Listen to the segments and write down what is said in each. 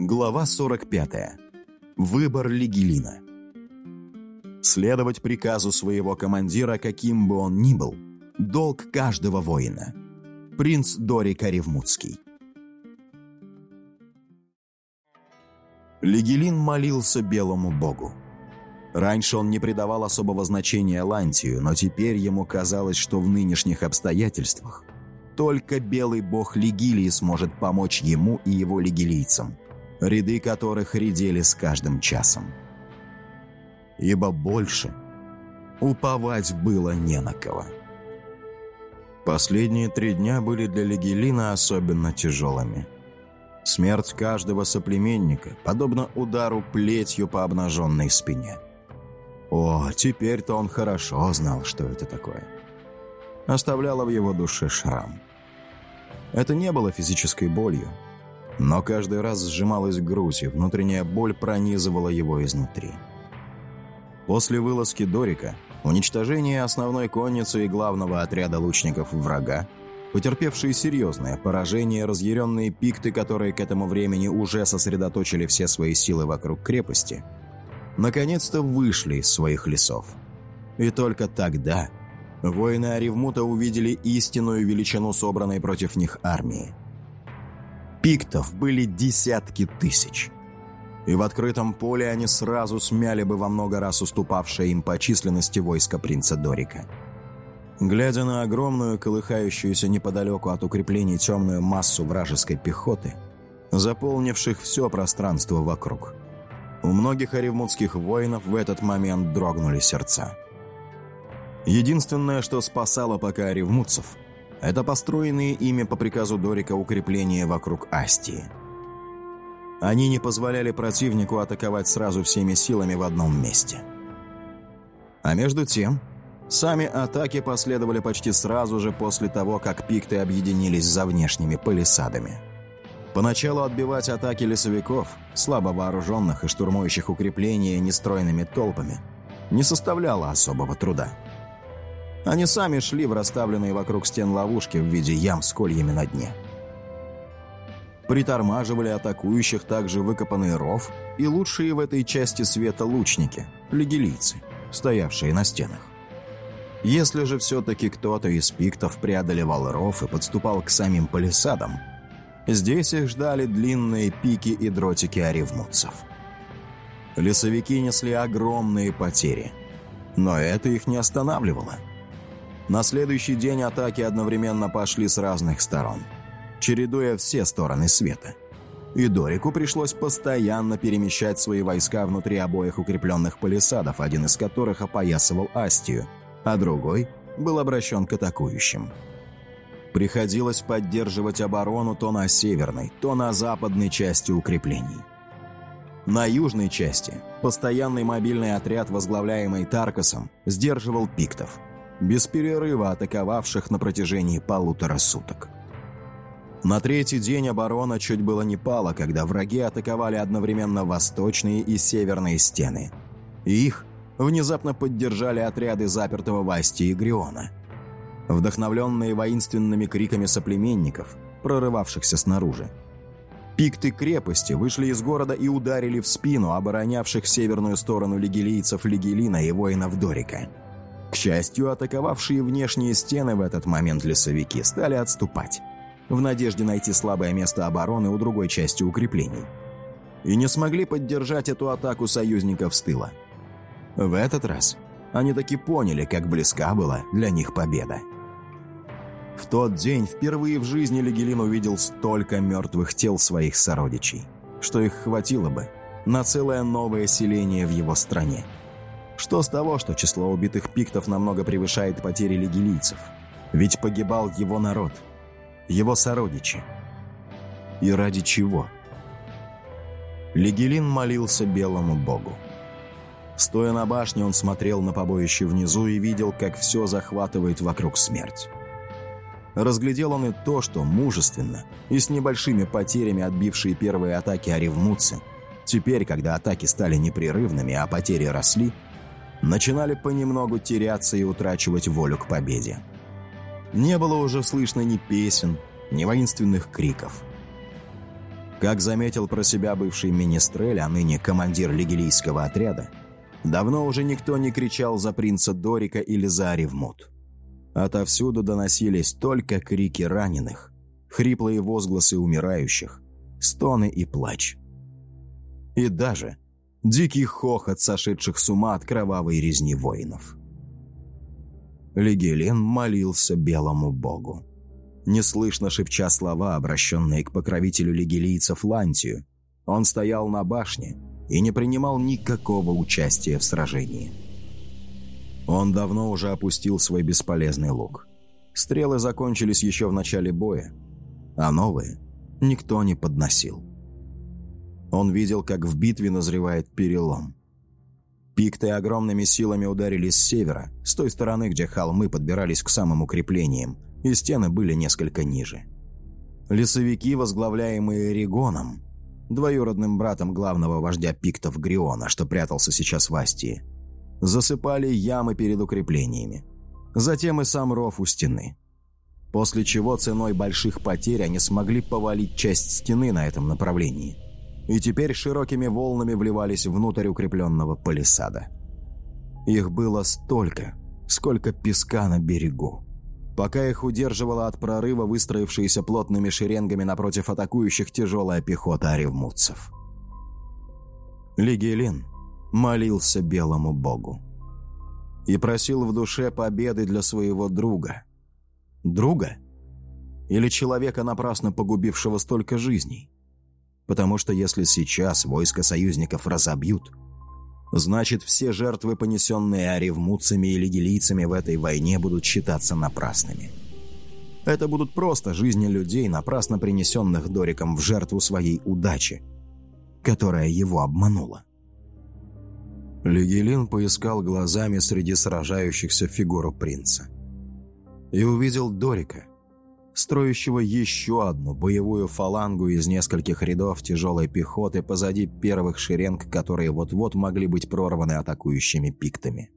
Глава 45. Выбор Лигелина. Следовать приказу своего командира, каким бы он ни был, долг каждого воина. Принц Дорик Оревмутский. Лигелин молился белому богу. Раньше он не придавал особого значения Лантию, но теперь ему казалось, что в нынешних обстоятельствах только белый бог Лигилии сможет помочь ему и его лигилийцам, ряды которых редели с каждым часом. Ибо больше уповать было не на кого. Последние три дня были для Лигелина особенно тяжелыми. Смерть каждого соплеменника, подобно удару плетью по обнаженной спине. О, теперь-то он хорошо знал, что это такое. Оставляла в его душе шрам. Это не было физической болью, но каждый раз сжималась грудь, и внутренняя боль пронизывала его изнутри. После вылазки Дорика, уничтожения основной конницы и главного отряда лучников врага, потерпевшие серьезное поражение разъяренные пикты, которые к этому времени уже сосредоточили все свои силы вокруг крепости, наконец-то вышли из своих лесов. И только тогда Воины Аревмута увидели истинную величину собранной против них армии. Пиктов были десятки тысяч. И в открытом поле они сразу смяли бы во много раз уступавшее им по численности войска принца Дорика. Глядя на огромную, колыхающуюся неподалеку от укреплений темную массу вражеской пехоты, заполнивших все пространство вокруг, у многих оревмутских воинов в этот момент дрогнули сердца. Единственное, что спасало пока ревмутцев, это построенные ими по приказу Дорика укрепления вокруг Астии. Они не позволяли противнику атаковать сразу всеми силами в одном месте. А между тем, сами атаки последовали почти сразу же после того, как пикты объединились за внешними палисадами. Поначалу отбивать атаки лесовиков, слабо вооруженных и штурмующих укрепления нестройными толпами, не составляло особого труда. Они сами шли в расставленные вокруг стен ловушки в виде ям с кольями на дне. Притормаживали атакующих также выкопанный ров и лучшие в этой части света лучники, легилийцы, стоявшие на стенах. Если же все-таки кто-то из пиктов преодолевал ров и подступал к самим палисадам, здесь их ждали длинные пики и дротики оревмутцев. Лесовики несли огромные потери, но это их не останавливало – на следующий день атаки одновременно пошли с разных сторон, чередуя все стороны света. И Дорику пришлось постоянно перемещать свои войска внутри обоих укрепленных палисадов, один из которых опоясывал Астию, а другой был обращен к атакующим. Приходилось поддерживать оборону то на северной, то на западной части укреплений. На южной части постоянный мобильный отряд, возглавляемый Таркасом, сдерживал пиктов – без перерыва атаковавших на протяжении полутора суток. На третий день оборона чуть было не пала, когда враги атаковали одновременно восточные и северные стены. Их внезапно поддержали отряды запертого Васти и Гриона. Вдохновленные воинственными криками соплеменников, прорывавшихся снаружи. Пикты крепости вышли из города и ударили в спину оборонявших северную сторону лигелийцев Лигелина и воинов Дорика – к счастью, атаковавшие внешние стены в этот момент лесовики стали отступать, в надежде найти слабое место обороны у другой части укреплений. И не смогли поддержать эту атаку союзников с тыла. В этот раз они таки поняли, как близка была для них победа. В тот день впервые в жизни Легелин увидел столько мертвых тел своих сородичей, что их хватило бы на целое новое селение в его стране – что с того, что число убитых пиктов намного превышает потери лигилийцев? Ведь погибал его народ, его сородичи. И ради чего? Лигелин молился белому богу. Стоя на башне, он смотрел на побоище внизу и видел, как все захватывает вокруг смерть. Разглядел он и то, что мужественно и с небольшими потерями отбившие первые атаки оревмутцы, теперь, когда атаки стали непрерывными, а потери росли, начинали понемногу теряться и утрачивать волю к победе. Не было уже слышно ни песен, ни воинственных криков. Как заметил про себя бывший министрель, а ныне командир лигилийского отряда, давно уже никто не кричал за принца Дорика или за Аревмут. Отовсюду доносились только крики раненых, хриплые возгласы умирающих, стоны и плач. И даже дикий хохот сошедших с ума от кровавой резни воинов. Лигелен молился белому богу. Неслышно шепча слова, обращенные к покровителю лигелийцев Лантию, он стоял на башне и не принимал никакого участия в сражении. Он давно уже опустил свой бесполезный лук. Стрелы закончились еще в начале боя, а новые никто не подносил. Он видел, как в битве назревает перелом. Пикты огромными силами ударили с севера, с той стороны, где холмы подбирались к самым укреплениям, и стены были несколько ниже. Лесовики, возглавляемые Регоном, двоюродным братом главного вождя пиктов Гриона, что прятался сейчас в Астии, засыпали ямы перед укреплениями. Затем и сам ров у стены. После чего ценой больших потерь они смогли повалить часть стены на этом направлении – и теперь широкими волнами вливались внутрь укрепленного палисада. Их было столько, сколько песка на берегу. Пока их удерживала от прорыва выстроившиеся плотными шеренгами напротив атакующих тяжелая пехота оревмутцев. Лигелин молился белому богу и просил в душе победы для своего друга. Друга? Или человека, напрасно погубившего столько жизней? Потому что если сейчас войско союзников разобьют, значит все жертвы, понесенные оревмутцами и лигилийцами в этой войне, будут считаться напрасными. Это будут просто жизни людей, напрасно принесенных Дориком в жертву своей удачи, которая его обманула. Лигелин поискал глазами среди сражающихся фигуру принца и увидел Дорика, строящего еще одну боевую фалангу из нескольких рядов тяжелой пехоты позади первых шеренг, которые вот-вот могли быть прорваны атакующими пиктами.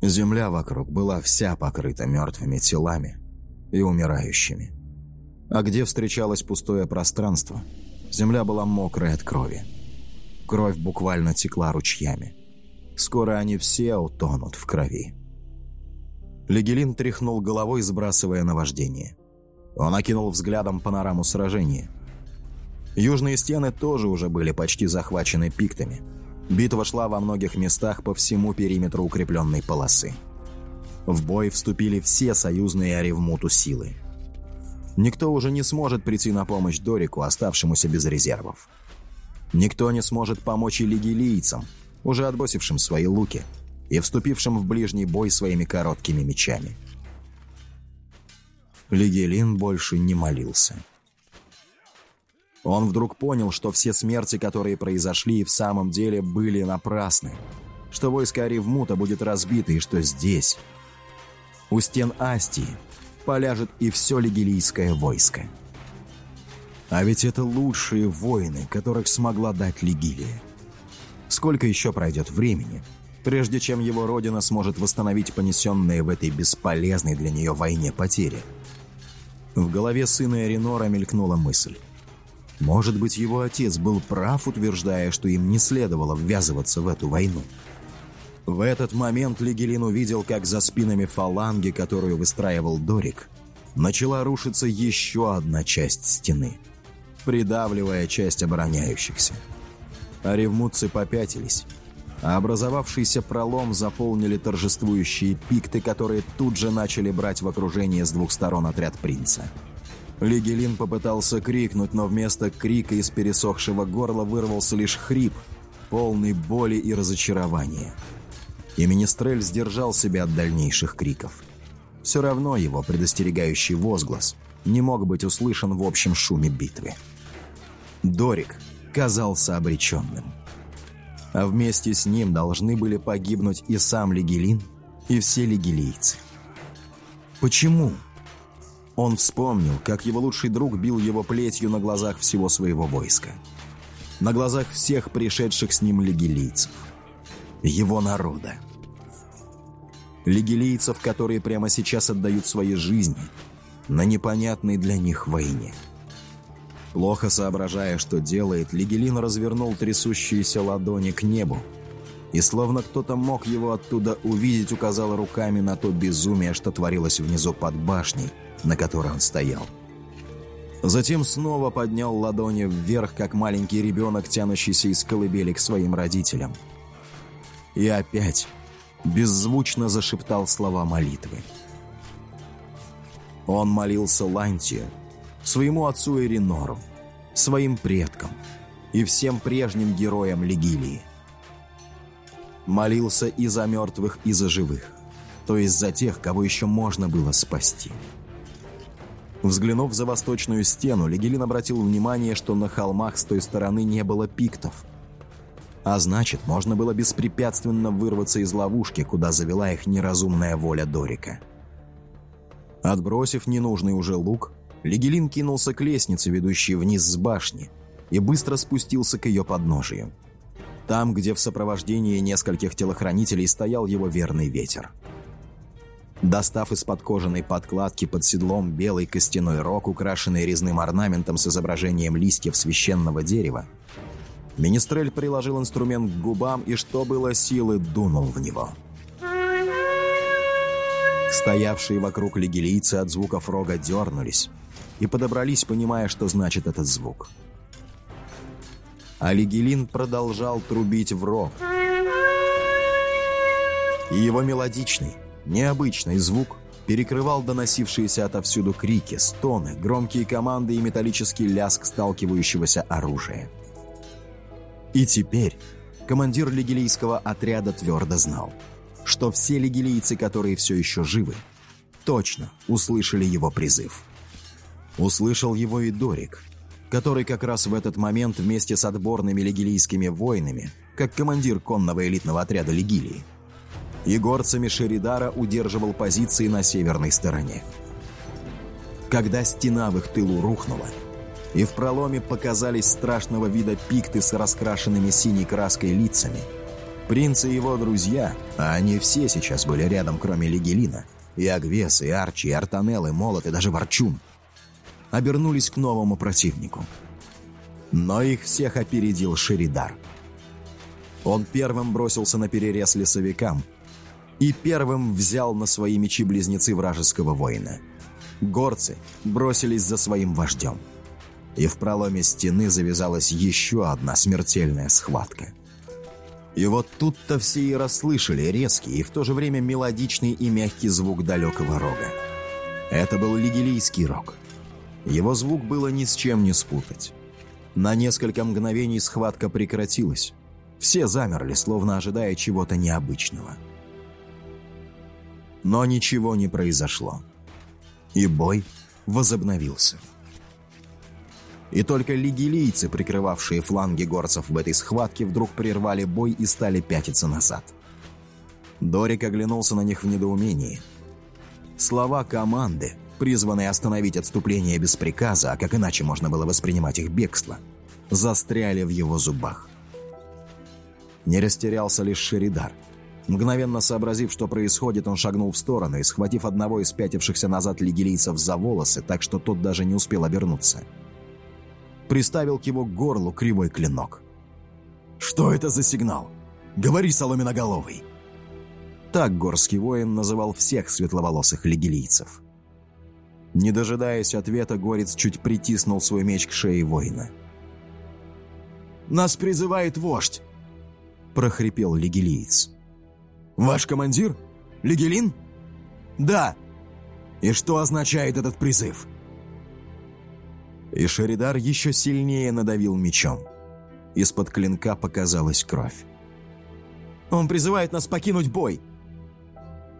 Земля вокруг была вся покрыта мертвыми телами и умирающими. А где встречалось пустое пространство, земля была мокрая от крови. Кровь буквально текла ручьями. Скоро они все утонут в крови. Легелин тряхнул головой, сбрасывая наваждение. Он окинул взглядом панораму сражения. Южные стены тоже уже были почти захвачены пиктами. Битва шла во многих местах по всему периметру укрепленной полосы. В бой вступили все союзные Оревмуту силы. Никто уже не сможет прийти на помощь Дорику, оставшемуся без резервов. Никто не сможет помочь и лигилийцам, уже отбросившим свои луки – и вступившим в ближний бой своими короткими мечами. Лигелин больше не молился. Он вдруг понял, что все смерти, которые произошли, в самом деле были напрасны, что войско Аривмута будет разбито, и что здесь, у стен Астии, поляжет и все лигелийское войско. А ведь это лучшие воины, которых смогла дать Лигилия. Сколько еще пройдет времени, прежде чем его родина сможет восстановить понесенные в этой бесполезной для нее войне потери. В голове сына Эринора мелькнула мысль. Может быть, его отец был прав, утверждая, что им не следовало ввязываться в эту войну. В этот момент Лигелин увидел, как за спинами фаланги, которую выстраивал Дорик, начала рушиться еще одна часть стены, придавливая часть обороняющихся. А ревмутцы попятились, а образовавшийся пролом заполнили торжествующие пикты, которые тут же начали брать в окружение с двух сторон отряд принца. Лигелин попытался крикнуть, но вместо крика из пересохшего горла вырвался лишь хрип, полный боли и разочарования. И Министрель сдержал себя от дальнейших криков. Все равно его предостерегающий возглас не мог быть услышан в общем шуме битвы. Дорик казался обреченным а вместе с ним должны были погибнуть и сам Лигелин, и все лигелийцы. Почему? Он вспомнил, как его лучший друг бил его плетью на глазах всего своего войска. На глазах всех пришедших с ним лигелийцев. Его народа. Лигелийцев, которые прямо сейчас отдают свои жизни на непонятной для них войне. Плохо соображая, что делает, Лигелин развернул трясущиеся ладони к небу, и словно кто-то мог его оттуда увидеть, указал руками на то безумие, что творилось внизу под башней, на которой он стоял. Затем снова поднял ладони вверх, как маленький ребенок, тянущийся из колыбели к своим родителям. И опять беззвучно зашептал слова молитвы. Он молился Лантию, своему отцу Эринору, своим предкам и всем прежним героям Легилии. Молился и за мертвых, и за живых, то есть за тех, кого еще можно было спасти. Взглянув за восточную стену, Легилин обратил внимание, что на холмах с той стороны не было пиктов. А значит, можно было беспрепятственно вырваться из ловушки, куда завела их неразумная воля Дорика. Отбросив ненужный уже лук, Легелин кинулся к лестнице, ведущей вниз с башни, и быстро спустился к ее подножию. Там, где в сопровождении нескольких телохранителей стоял его верный ветер. Достав из-под кожаной подкладки под седлом белый костяной рог, украшенный резным орнаментом с изображением листьев священного дерева, Министрель приложил инструмент к губам и, что было силы, дунул в него – Стоявшие вокруг легилийцы от звуков рога дернулись и подобрались, понимая, что значит этот звук. А Легилин продолжал трубить в рог. И его мелодичный, необычный звук перекрывал доносившиеся отовсюду крики, стоны, громкие команды и металлический ляск сталкивающегося оружия. И теперь командир легилийского отряда твердо знал – что все легилийцы, которые все еще живы, точно услышали его призыв. Услышал его и Дорик, который как раз в этот момент вместе с отборными легилийскими воинами, как командир конного элитного отряда Легилии, и горцами Шеридара удерживал позиции на северной стороне. Когда стена в их тылу рухнула, и в проломе показались страшного вида пикты с раскрашенными синей краской лицами – Принц и его друзья, а они все сейчас были рядом, кроме Лигелина, и Агвес, и Арчи, и Артанел, и Молот, и даже Ворчун, обернулись к новому противнику. Но их всех опередил Шеридар. Он первым бросился на перерез лесовикам и первым взял на свои мечи-близнецы вражеского воина. Горцы бросились за своим вождем. И в проломе стены завязалась еще одна смертельная схватка – и вот тут-то все и расслышали резкий и в то же время мелодичный и мягкий звук далекого рога. Это был лигилийский рог. Его звук было ни с чем не спутать. На несколько мгновений схватка прекратилась. Все замерли, словно ожидая чего-то необычного. Но ничего не произошло. И бой возобновился. И только лигилийцы, прикрывавшие фланги горцев в этой схватке, вдруг прервали бой и стали пятиться назад. Дорик оглянулся на них в недоумении. Слова команды, призванные остановить отступление без приказа, а как иначе можно было воспринимать их бегство, застряли в его зубах. Не растерялся лишь Шеридар. Мгновенно сообразив, что происходит, он шагнул в сторону и, схватив одного из пятившихся назад лигилийцев за волосы, так что тот даже не успел обернуться – приставил к его горлу кривой клинок. «Что это за сигнал? Говори, соломеноголовый!» Так горский воин называл всех светловолосых легилийцев. Не дожидаясь ответа, горец чуть притиснул свой меч к шее воина. «Нас призывает вождь!» – прохрипел легилиец. «Ваш командир? Легилин?» «Да!» «И что означает этот призыв?» и Шеридар еще сильнее надавил мечом. Из-под клинка показалась кровь. «Он призывает нас покинуть бой!»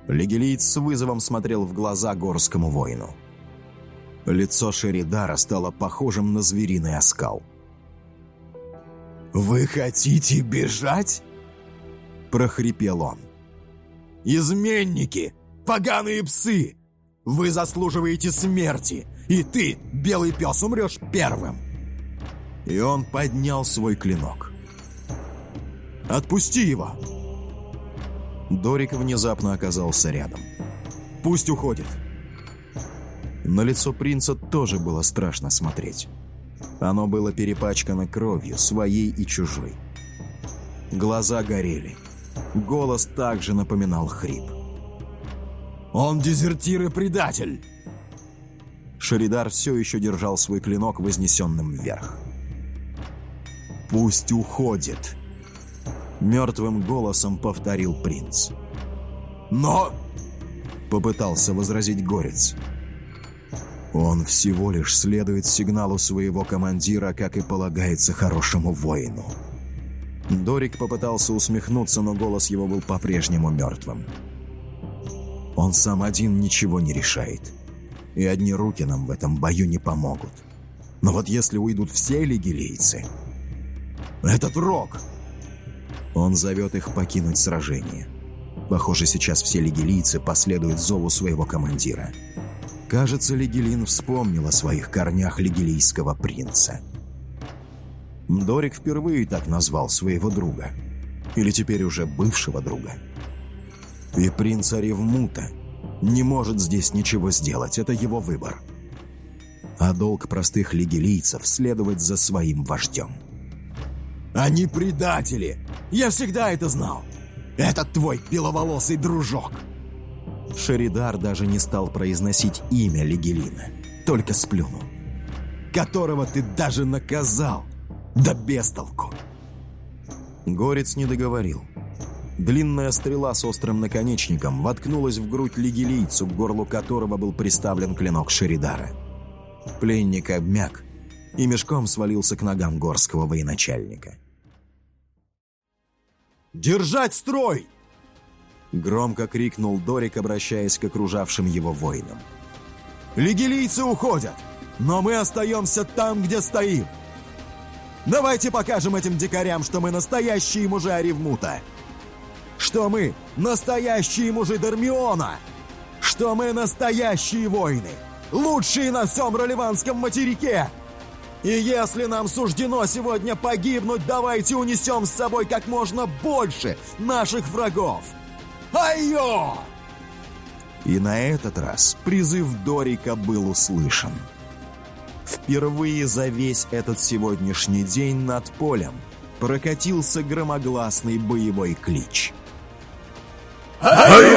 Легилиец с вызовом смотрел в глаза горскому воину. Лицо Шеридара стало похожим на звериный оскал. «Вы хотите бежать?» – прохрипел он. «Изменники! Поганые псы! Вы заслуживаете смерти! И ты, белый пес, умрешь первым!» И он поднял свой клинок. «Отпусти его!» Дорик внезапно оказался рядом. «Пусть уходит!» На лицо принца тоже было страшно смотреть. Оно было перепачкано кровью, своей и чужой. Глаза горели. Голос также напоминал хрип. «Он дезертир и предатель!» Шеридар все еще держал свой клинок вознесенным вверх. «Пусть уходит!» Мертвым голосом повторил принц. «Но...» Попытался возразить Горец. Он всего лишь следует сигналу своего командира, как и полагается хорошему воину. Дорик попытался усмехнуться, но голос его был по-прежнему мертвым. Он сам один ничего не решает. И одни руки нам в этом бою не помогут. Но вот если уйдут все лигилейцы... Этот Рок! Он зовет их покинуть сражение. Похоже, сейчас все лигилийцы последуют зову своего командира. Кажется, Лигелин вспомнил о своих корнях лигилийского принца. Дорик впервые так назвал своего друга. Или теперь уже бывшего друга. И принц Аревмута не может здесь ничего сделать, это его выбор. А долг простых лигилийцев следовать за своим вождем. «Они предатели! Я всегда это знал! Это твой беловолосый дружок!» Шеридар даже не стал произносить имя Лигелина, только сплюнул. «Которого ты даже наказал! Да без толку!» Горец не договорил. Длинная стрела с острым наконечником воткнулась в грудь лигелийцу, к горлу которого был приставлен клинок Шеридара. Пленник обмяк и мешком свалился к ногам горского военачальника. «Держать строй!» Громко крикнул Дорик, обращаясь к окружавшим его воинам. «Лигелийцы уходят, но мы остаемся там, где стоим. Давайте покажем этим дикарям, что мы настоящие мужи Аревмута, что мы настоящие мужи Дармиона, что мы настоящие воины, лучшие на всем Роливанском материке!» И если нам суждено сегодня погибнуть, давайте унесем с собой как можно больше наших врагов. Айо! И на этот раз призыв Дорика был услышан. Впервые за весь этот сегодняшний день над полем прокатился громогласный боевой клич. Айо!